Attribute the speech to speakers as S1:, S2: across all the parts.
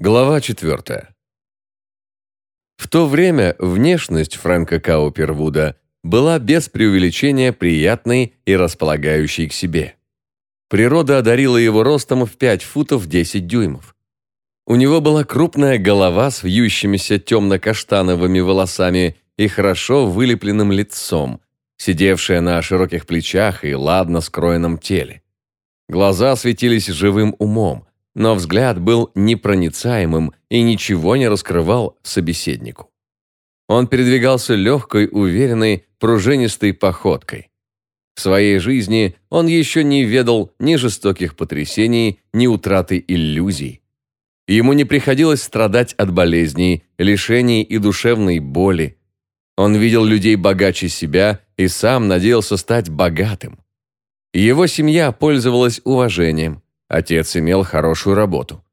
S1: Глава 4. В то время внешность Фрэнка Каупервуда была без преувеличения приятной и располагающей к себе. Природа одарила его ростом в 5 футов 10 дюймов. У него была крупная голова с вьющимися темно-каштановыми волосами и хорошо вылепленным лицом, сидевшая на широких плечах и ладно скроенном теле. Глаза светились живым умом, но взгляд был непроницаемым и ничего не раскрывал собеседнику. Он передвигался легкой, уверенной, пружинистой походкой. В своей жизни он еще не ведал ни жестоких потрясений, ни утраты иллюзий. Ему не приходилось страдать от болезней, лишений и душевной боли. Он видел людей богаче себя и сам надеялся стать богатым. Его семья пользовалась уважением, отец имел хорошую работу.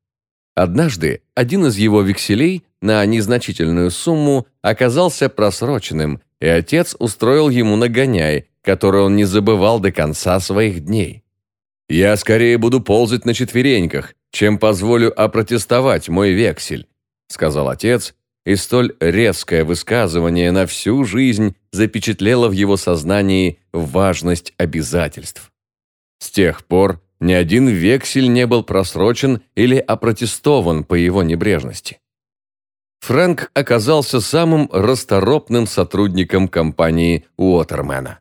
S1: Однажды один из его векселей на незначительную сумму оказался просроченным, и отец устроил ему нагоняй, который он не забывал до конца своих дней. «Я скорее буду ползать на четвереньках, чем позволю опротестовать мой вексель», сказал отец, и столь резкое высказывание на всю жизнь запечатлело в его сознании важность обязательств. С тех пор ни один вексель не был просрочен или опротестован по его небрежности. Фрэнк оказался самым расторопным сотрудником компании Уотермена.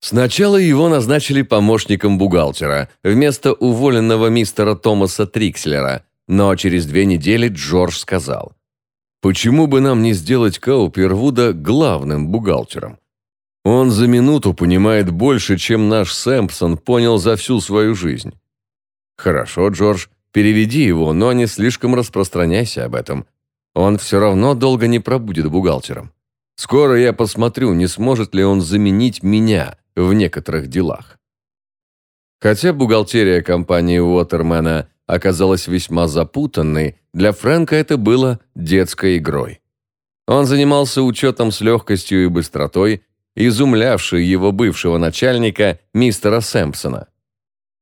S1: Сначала его назначили помощником бухгалтера вместо уволенного мистера Томаса Трикслера, но через две недели Джордж сказал, «Почему бы нам не сделать Каупервуда главным бухгалтером? Он за минуту понимает больше, чем наш Сэмпсон понял за всю свою жизнь. Хорошо, Джордж, переведи его, но не слишком распространяйся об этом. Он все равно долго не пробудет бухгалтером. Скоро я посмотрю, не сможет ли он заменить меня в некоторых делах. Хотя бухгалтерия компании Уотермена оказалась весьма запутанной, для Фрэнка это было детской игрой. Он занимался учетом с легкостью и быстротой, изумлявший его бывшего начальника, мистера Сэмпсона.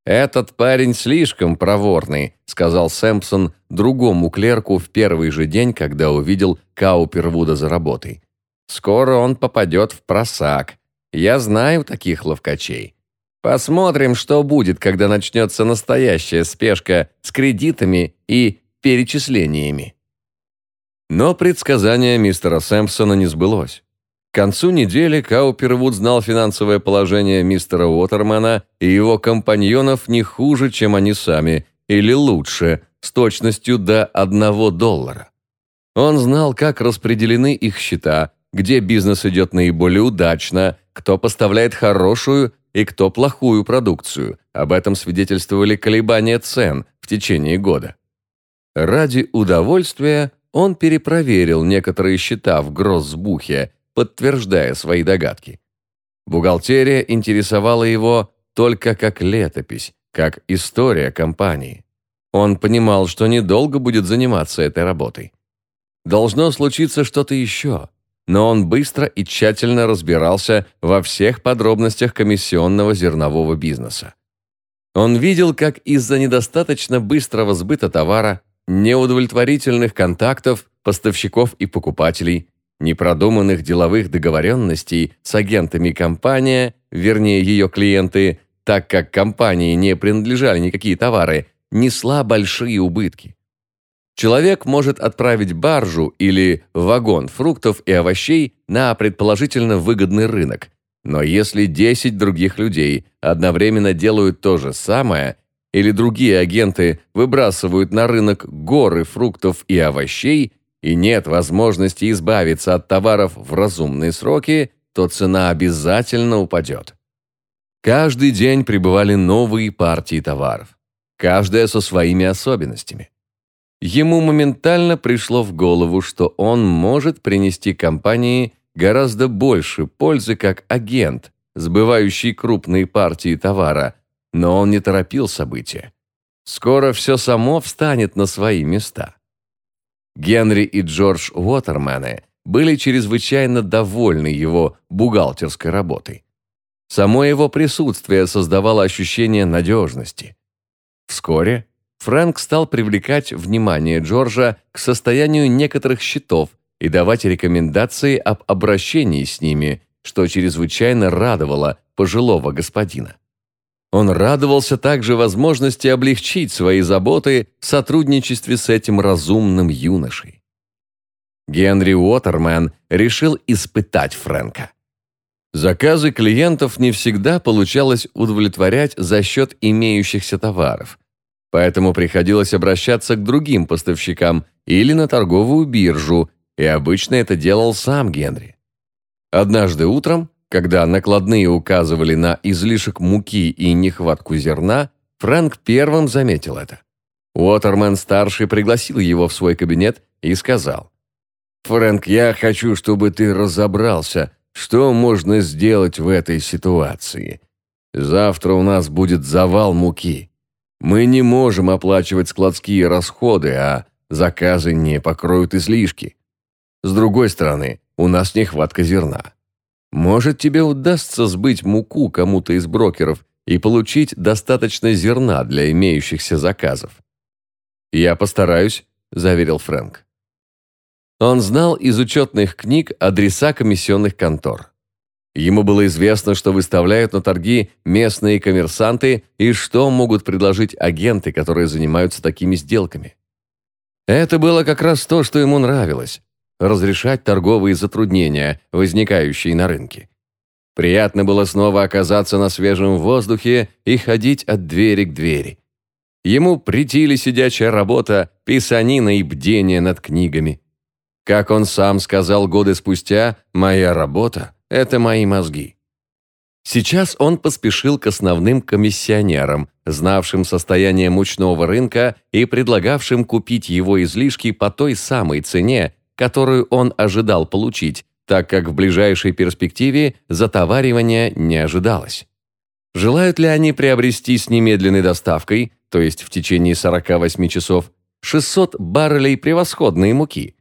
S1: «Этот парень слишком проворный», — сказал Сэмпсон другому клерку в первый же день, когда увидел Каупервуда за работой. «Скоро он попадет в просак. Я знаю таких ловкачей. Посмотрим, что будет, когда начнется настоящая спешка с кредитами и перечислениями». Но предсказание мистера Сэмпсона не сбылось. К концу недели Каупервуд знал финансовое положение мистера Уотермана и его компаньонов не хуже, чем они сами, или лучше, с точностью до одного доллара. Он знал, как распределены их счета, где бизнес идет наиболее удачно, кто поставляет хорошую и кто плохую продукцию. Об этом свидетельствовали колебания цен в течение года. Ради удовольствия он перепроверил некоторые счета в Гроссбухе, подтверждая свои догадки. Бухгалтерия интересовала его только как летопись, как история компании. Он понимал, что недолго будет заниматься этой работой. Должно случиться что-то еще, но он быстро и тщательно разбирался во всех подробностях комиссионного зернового бизнеса. Он видел, как из-за недостаточно быстрого сбыта товара, неудовлетворительных контактов поставщиков и покупателей, непродуманных деловых договоренностей с агентами компания, вернее ее клиенты, так как компании не принадлежали никакие товары, несла большие убытки. Человек может отправить баржу или вагон фруктов и овощей на предположительно выгодный рынок, но если 10 других людей одновременно делают то же самое, или другие агенты выбрасывают на рынок горы фруктов и овощей, и нет возможности избавиться от товаров в разумные сроки, то цена обязательно упадет. Каждый день прибывали новые партии товаров, каждая со своими особенностями. Ему моментально пришло в голову, что он может принести компании гораздо больше пользы как агент, сбывающий крупные партии товара, но он не торопил события. Скоро все само встанет на свои места. Генри и Джордж Уотермены были чрезвычайно довольны его бухгалтерской работой. Само его присутствие создавало ощущение надежности. Вскоре Фрэнк стал привлекать внимание Джорджа к состоянию некоторых счетов и давать рекомендации об обращении с ними, что чрезвычайно радовало пожилого господина. Он радовался также возможности облегчить свои заботы в сотрудничестве с этим разумным юношей. Генри Уотермен решил испытать Фрэнка. Заказы клиентов не всегда получалось удовлетворять за счет имеющихся товаров, поэтому приходилось обращаться к другим поставщикам или на торговую биржу, и обычно это делал сам Генри. Однажды утром, когда накладные указывали на излишек муки и нехватку зерна, Фрэнк первым заметил это. Уотермен-старший пригласил его в свой кабинет и сказал, «Фрэнк, я хочу, чтобы ты разобрался, что можно сделать в этой ситуации? Завтра у нас будет завал муки. Мы не можем оплачивать складские расходы, а заказы не покроют излишки. С другой стороны, у нас нехватка зерна. Может, тебе удастся сбыть муку кому-то из брокеров и получить достаточно зерна для имеющихся заказов. «Я постараюсь», – заверил Фрэнк. Он знал из учетных книг адреса комиссионных контор. Ему было известно, что выставляют на торги местные коммерсанты и что могут предложить агенты, которые занимаются такими сделками. Это было как раз то, что ему нравилось – разрешать торговые затруднения, возникающие на рынке. Приятно было снова оказаться на свежем воздухе и ходить от двери к двери. Ему притили сидячая работа, писанина и бдение над книгами – как он сам сказал годы спустя, «Моя работа – это мои мозги». Сейчас он поспешил к основным комиссионерам, знавшим состояние мучного рынка и предлагавшим купить его излишки по той самой цене, которую он ожидал получить, так как в ближайшей перспективе затоваривания не ожидалось. Желают ли они приобрести с немедленной доставкой, то есть в течение 48 часов, 600 баррелей превосходной муки?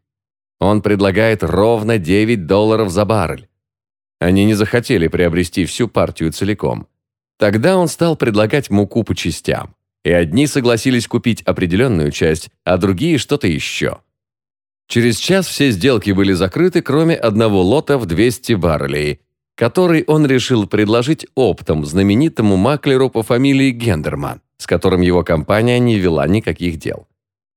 S1: Он предлагает ровно 9 долларов за баррель. Они не захотели приобрести всю партию целиком. Тогда он стал предлагать муку по частям. И одни согласились купить определенную часть, а другие что-то еще. Через час все сделки были закрыты, кроме одного лота в 200 баррелей, который он решил предложить оптом знаменитому маклеру по фамилии Гендерман, с которым его компания не вела никаких дел.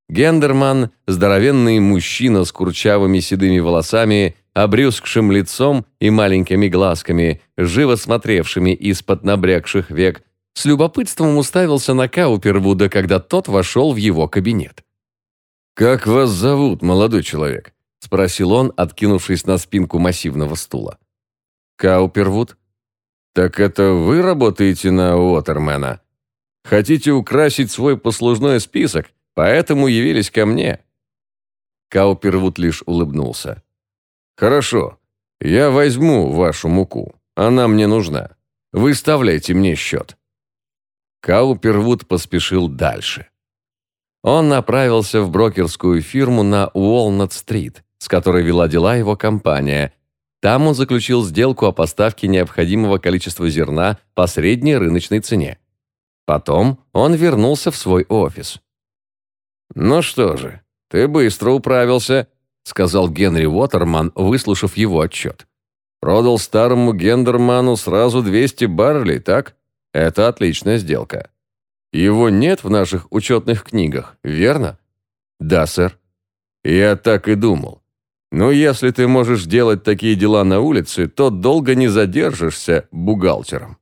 S1: Гендерман, здоровенный мужчина с курчавыми седыми волосами, обрюзгшим лицом и маленькими глазками, живо смотревшими из-под набрякших век, с любопытством уставился на Каупервуда, когда тот вошел в его кабинет. «Как вас зовут, молодой человек?» – спросил он, откинувшись на спинку массивного стула. «Каупервуд?» «Так это вы работаете на Уотермена? Хотите украсить свой послужной список поэтому явились ко мне». Каупервуд лишь улыбнулся. «Хорошо, я возьму вашу муку, она мне нужна. Выставляйте мне счет». Каупервуд поспешил дальше. Он направился в брокерскую фирму на Уолнат-стрит, с которой вела дела его компания. Там он заключил сделку о поставке необходимого количества зерна по средней рыночной цене. Потом он вернулся в свой офис. «Ну что же, ты быстро управился», — сказал Генри Уотерман, выслушав его отчет. «Продал старому Гендерману сразу 200 баррелей, так? Это отличная сделка. Его нет в наших учетных книгах, верно?» «Да, сэр». «Я так и думал. Но если ты можешь делать такие дела на улице, то долго не задержишься бухгалтером».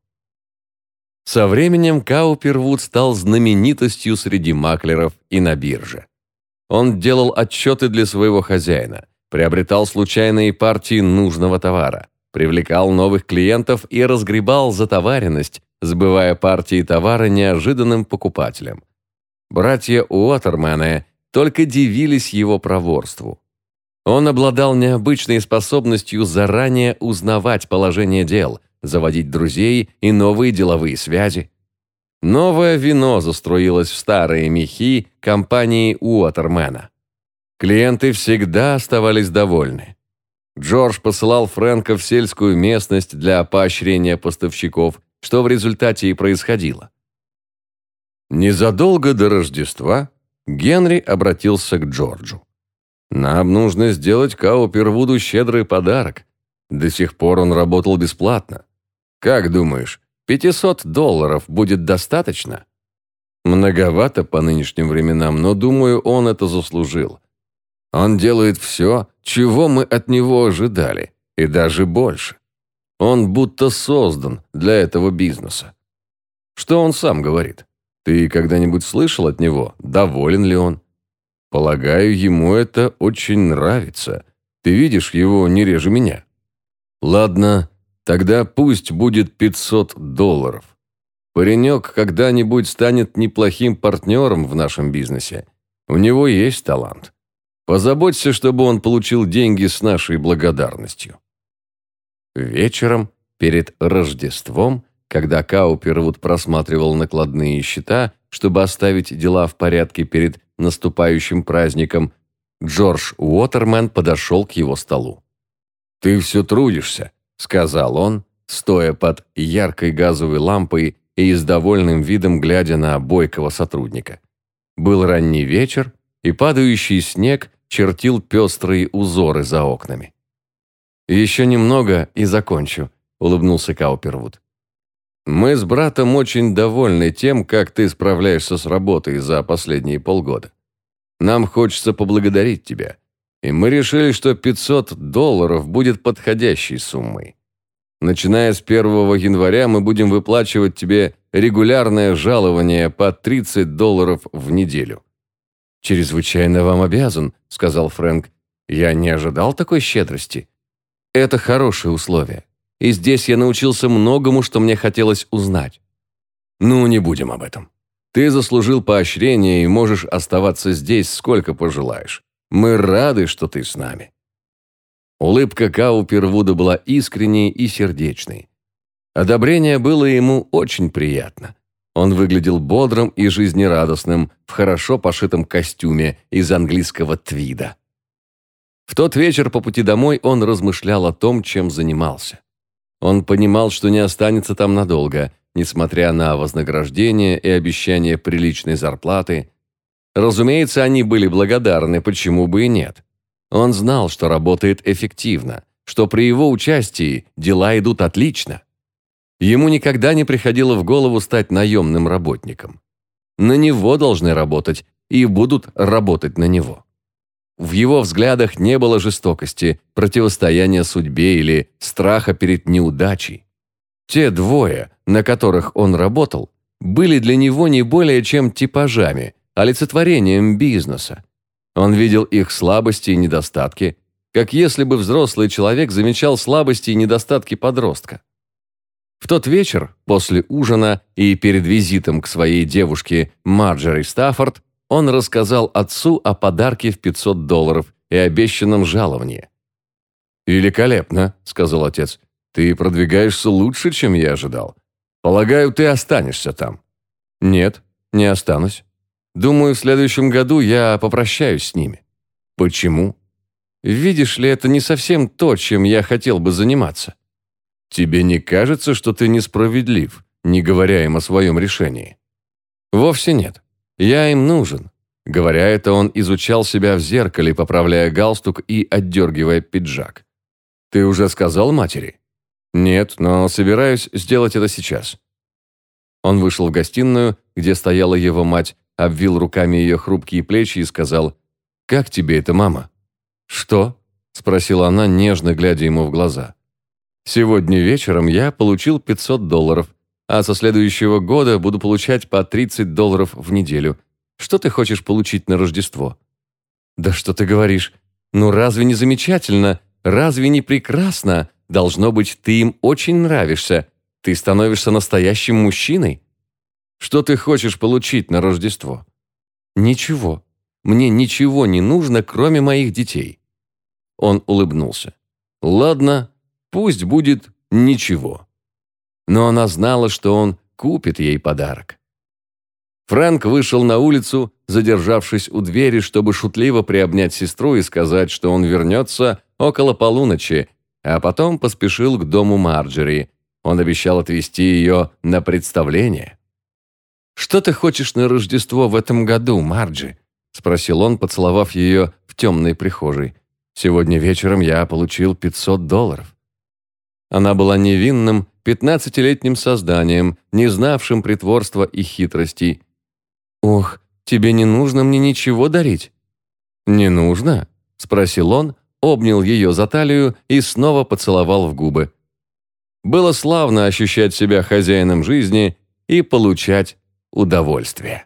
S1: Со временем Каупервуд стал знаменитостью среди маклеров и на бирже. Он делал отчеты для своего хозяина, приобретал случайные партии нужного товара, привлекал новых клиентов и разгребал затоваренность, сбывая партии товара неожиданным покупателям. Братья Уотермены только дивились его проворству. Он обладал необычной способностью заранее узнавать положение дел, заводить друзей и новые деловые связи. Новое вино заструилось в старые мехи компании Уотермена. Клиенты всегда оставались довольны. Джордж посылал Фрэнка в сельскую местность для поощрения поставщиков, что в результате и происходило. Незадолго до Рождества Генри обратился к Джорджу. «Нам нужно сделать Каупервуду щедрый подарок. До сих пор он работал бесплатно. Как думаешь, 500 долларов будет достаточно?» Многовато по нынешним временам, но, думаю, он это заслужил. Он делает все, чего мы от него ожидали, и даже больше. Он будто создан для этого бизнеса. Что он сам говорит? Ты когда-нибудь слышал от него, доволен ли он? Полагаю, ему это очень нравится. Ты видишь его не реже меня. Ладно, тогда пусть будет 500 долларов. Паренек когда-нибудь станет неплохим партнером в нашем бизнесе. У него есть талант. Позаботься, чтобы он получил деньги с нашей благодарностью. Вечером, перед Рождеством, когда Каупервуд просматривал накладные счета, чтобы оставить дела в порядке перед наступающим праздником, Джордж Уотермен подошел к его столу. «Ты все трудишься», — сказал он, стоя под яркой газовой лампой и с довольным видом глядя на бойкого сотрудника. Был ранний вечер, и падающий снег чертил пестрые узоры за окнами. «Еще немного и закончу», — улыбнулся Каупервуд. «Мы с братом очень довольны тем, как ты справляешься с работой за последние полгода. Нам хочется поблагодарить тебя, и мы решили, что 500 долларов будет подходящей суммой. Начиная с 1 января мы будем выплачивать тебе регулярное жалование по 30 долларов в неделю». «Чрезвычайно вам обязан», — сказал Фрэнк. «Я не ожидал такой щедрости». Это хорошие условия. И здесь я научился многому, что мне хотелось узнать. Ну, не будем об этом. Ты заслужил поощрение и можешь оставаться здесь сколько пожелаешь. Мы рады, что ты с нами. Улыбка Каупервуда была искренней и сердечной. Одобрение было ему очень приятно. Он выглядел бодрым и жизнерадостным в хорошо пошитом костюме из английского твида. В тот вечер по пути домой он размышлял о том, чем занимался. Он понимал, что не останется там надолго, несмотря на вознаграждение и обещание приличной зарплаты. Разумеется, они были благодарны, почему бы и нет. Он знал, что работает эффективно, что при его участии дела идут отлично. Ему никогда не приходило в голову стать наемным работником. На него должны работать и будут работать на него. В его взглядах не было жестокости, противостояния судьбе или страха перед неудачей. Те двое, на которых он работал, были для него не более чем типажами, олицетворением бизнеса. Он видел их слабости и недостатки, как если бы взрослый человек замечал слабости и недостатки подростка. В тот вечер, после ужина и перед визитом к своей девушке Марджери Стаффорд, он рассказал отцу о подарке в 500 долларов и обещанном жаловании. «Великолепно», — сказал отец. «Ты продвигаешься лучше, чем я ожидал. Полагаю, ты останешься там». «Нет, не останусь. Думаю, в следующем году я попрощаюсь с ними». «Почему?» «Видишь ли, это не совсем то, чем я хотел бы заниматься». «Тебе не кажется, что ты несправедлив, не говоря им о своем решении?» «Вовсе нет. Я им нужен. Говоря это, он изучал себя в зеркале, поправляя галстук и отдергивая пиджак. «Ты уже сказал матери?» «Нет, но собираюсь сделать это сейчас». Он вышел в гостиную, где стояла его мать, обвил руками ее хрупкие плечи и сказал, «Как тебе это, мама?» «Что?» – спросила она, нежно глядя ему в глаза. «Сегодня вечером я получил 500 долларов а со следующего года буду получать по 30 долларов в неделю. Что ты хочешь получить на Рождество?» «Да что ты говоришь? Ну разве не замечательно? Разве не прекрасно? Должно быть, ты им очень нравишься. Ты становишься настоящим мужчиной. Что ты хочешь получить на Рождество?» «Ничего. Мне ничего не нужно, кроме моих детей». Он улыбнулся. «Ладно, пусть будет ничего» но она знала, что он купит ей подарок. Фрэнк вышел на улицу, задержавшись у двери, чтобы шутливо приобнять сестру и сказать, что он вернется около полуночи, а потом поспешил к дому Марджери. Он обещал отвезти ее на представление. «Что ты хочешь на Рождество в этом году, Марджи?» – спросил он, поцеловав ее в темной прихожей. «Сегодня вечером я получил 500 долларов». Она была невинным, пятнадцатилетним созданием, не знавшим притворства и хитростей. «Ох, тебе не нужно мне ничего дарить?» «Не нужно?» – спросил он, обнял ее за талию и снова поцеловал в губы. Было славно ощущать себя хозяином жизни и получать удовольствие.